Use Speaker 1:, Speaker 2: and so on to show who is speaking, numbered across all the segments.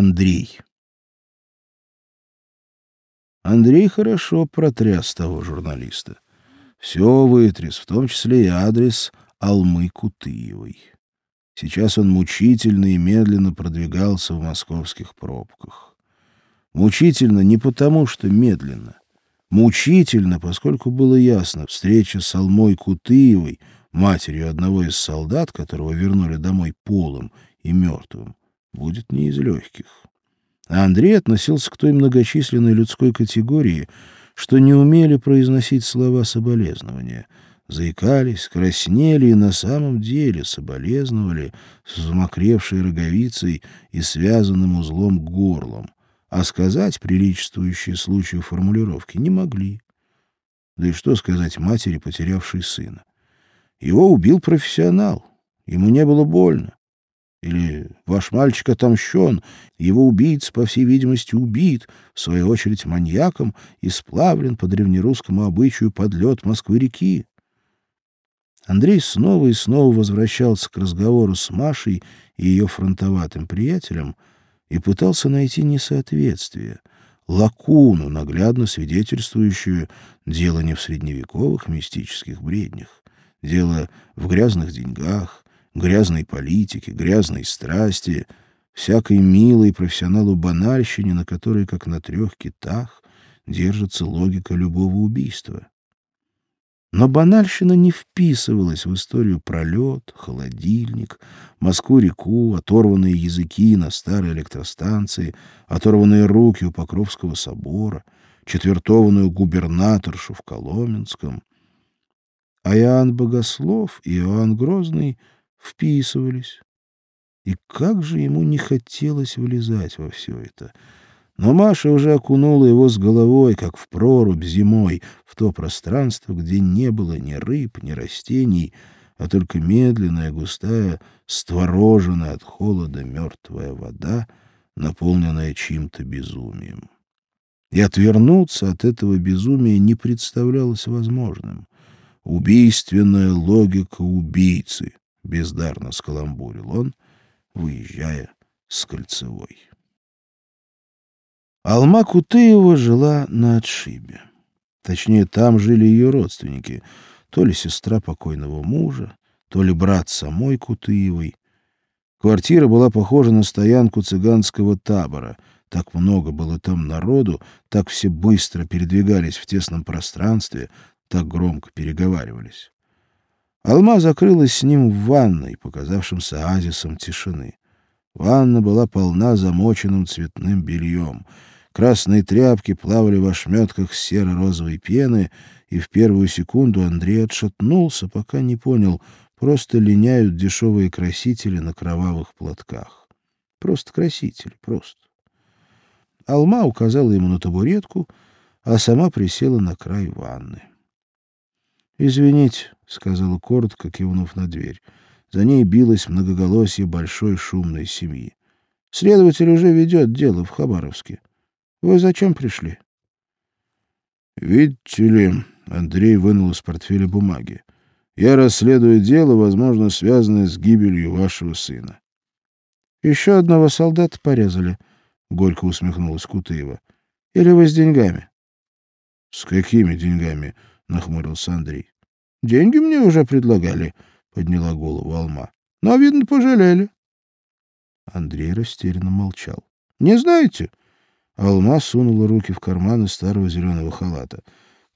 Speaker 1: Андрей. Андрей хорошо протряс того журналиста. Все вытряс, в том числе и адрес Алмы Кутыевой. Сейчас он мучительно и медленно продвигался в московских пробках. Мучительно не потому, что медленно. Мучительно, поскольку было ясно, встреча с Алмой Кутыевой, матерью одного из солдат, которого вернули домой полым и мертвым, будет не из легких. А Андрей относился к той многочисленной людской категории, что не умели произносить слова соболезнования, заикались, краснели и на самом деле соболезновали с замокревшей роговицей и связанным узлом горлом, а сказать приличествующие случаю формулировки не могли. Да и что сказать матери, потерявшей сына? Его убил профессионал, ему не было больно. Или ваш мальчик отомщен, его убийца, по всей видимости, убит, в свою очередь маньяком, и сплавлен по древнерусскому обычаю под лед Москвы-реки. Андрей снова и снова возвращался к разговору с Машей и ее фронтоватым приятелем и пытался найти несоответствие, лакуну, наглядно свидетельствующую дело не в средневековых мистических бреднях, дело в грязных деньгах, грязной политике, грязной страсти, всякой милой профессионалу банальщине, на которой, как на трех китах, держится логика любого убийства. Но банальщина не вписывалась в историю про лед, холодильник, Москву-реку, оторванные языки на старой электростанции, оторванные руки у Покровского собора, четвертованную губернаторшу в Коломенском. А Иоанн Богослов и Иоанн Грозный вписывались. И как же ему не хотелось влезать во все это. Но Маша уже окунула его с головой, как в прорубь зимой, в то пространство, где не было ни рыб, ни растений, а только медленная, густая, створоженная от холода мертвая вода, наполненная чьим-то безумием. И отвернуться от этого безумия не представлялось возможным. Убийственная логика убийцы, — бездарно скаламбурил он, выезжая с кольцевой. Алма Кутыева жила на отшибе. Точнее, там жили ее родственники, то ли сестра покойного мужа, то ли брат самой Кутыевой. Квартира была похожа на стоянку цыганского табора. Так много было там народу, так все быстро передвигались в тесном пространстве, так громко переговаривались. Алма закрылась с ним в ванной, показавшимся оазисом тишины. Ванна была полна замоченным цветным бельем. Красные тряпки плавали в ошметках серо-розовой пены, и в первую секунду Андрей отшатнулся, пока не понял, просто линяют дешевые красители на кровавых платках. Просто красители, просто. Алма указала ему на табуретку, а сама присела на край ванны. «Извините», — сказала коротко, кивнув на дверь. За ней билось многоголосие большой шумной семьи. «Следователь уже ведет дело в Хабаровске. Вы зачем пришли?» «Видите ли...» — Андрей вынул из портфеля бумаги. «Я расследую дело, возможно, связанное с гибелью вашего сына». «Еще одного солдата порезали», — горько усмехнулась Кутыева. «Или вы с деньгами?» «С какими деньгами?» — нахмурился Андрей. Деньги мне уже предлагали, — подняла голову Алма. — Но, видно, пожалели. Андрей растерянно молчал. — Не знаете? Алма сунула руки в карманы старого зеленого халата. —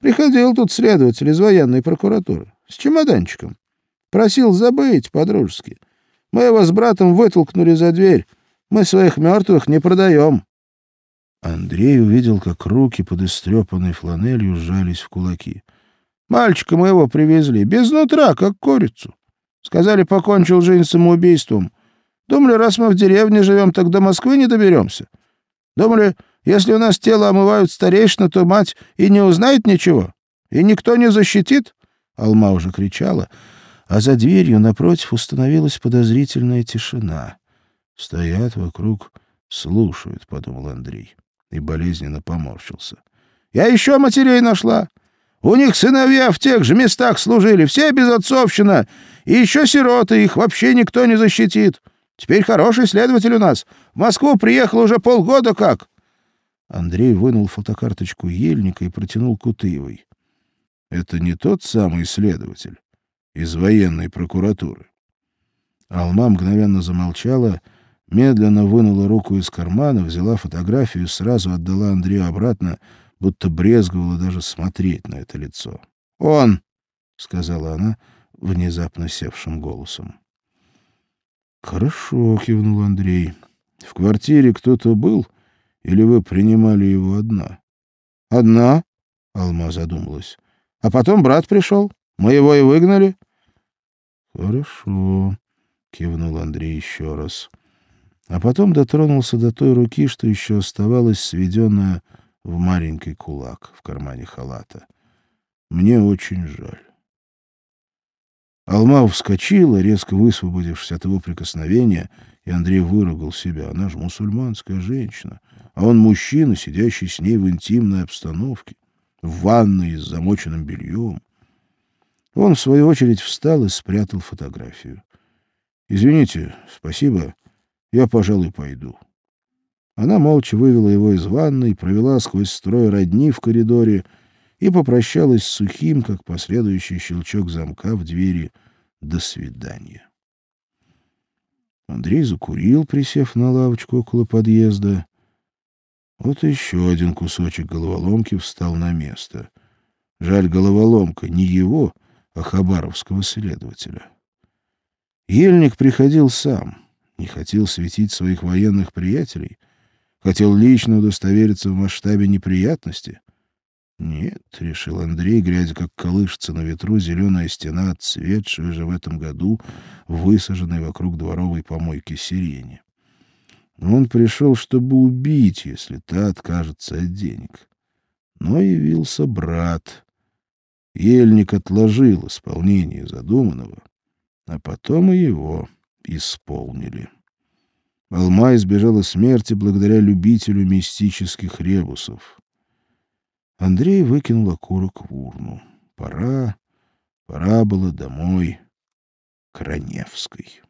Speaker 1: Приходил тут следователь из военной прокуратуры. С чемоданчиком. Просил забыть по-дружески. Мы его с братом вытолкнули за дверь. Мы своих мертвых не продаем. Андрей увидел, как руки под истрепанной фланелью сжались в кулаки. Мальчика моего привезли, без нутра, как курицу. Сказали, покончил жизнь самоубийством. Думали, раз мы в деревне живем, так до Москвы не доберемся. Думали, если у нас тело омывают старейшина, то мать и не узнает ничего, и никто не защитит. Алма уже кричала, а за дверью напротив установилась подозрительная тишина. Стоят вокруг, слушают, — подумал Андрей, и болезненно поморщился. — Я еще матерей нашла. У них сыновья в тех же местах служили, все безотцовщина, и еще сироты, их вообще никто не защитит. Теперь хороший следователь у нас. В Москву приехал уже полгода как. Андрей вынул фотокарточку Ельника и протянул Кутыевой. Это не тот самый следователь из военной прокуратуры. Алма мгновенно замолчала, медленно вынула руку из кармана, взяла фотографию и сразу отдала Андрею обратно, будто брезговала даже смотреть на это лицо. «Он!» — сказала она внезапно севшим голосом. «Хорошо», — кивнул Андрей. «В квартире кто-то был, или вы принимали его одна?» «Одна?» — Алма задумалась. «А потом брат пришел. Мы его и выгнали». «Хорошо», — кивнул Андрей еще раз. А потом дотронулся до той руки, что еще оставалась сведенная в маленький кулак в кармане халата. «Мне очень жаль». Алма вскочила, резко высвободившись от его прикосновения, и Андрей выругал себя. Она же мусульманская женщина, а он мужчина, сидящий с ней в интимной обстановке, в ванной с замоченным бельем. Он, в свою очередь, встал и спрятал фотографию. «Извините, спасибо, я, пожалуй, пойду». Она молча вывела его из ванной, провела сквозь строй родни в коридоре — и попрощалась с сухим, как последующий щелчок замка в двери «До свидания». Андрей закурил, присев на лавочку около подъезда. Вот еще один кусочек головоломки встал на место. Жаль, головоломка не его, а хабаровского следователя. Ельник приходил сам, не хотел светить своих военных приятелей, хотел лично удостовериться в масштабе неприятности — нет, — решил Андрей, глядя, как колышется на ветру зеленая стена, отцветшая же в этом году, высаженной вокруг дворовой помойки сирени. Он пришел, чтобы убить, если та откажется от денег. Но явился брат. Ельник отложил исполнение задуманного, а потом и его исполнили. Алма избежала смерти благодаря любителю мистических ребусов. Андрей выкинул окурок в урну. Пора, пора было домой к Раневской.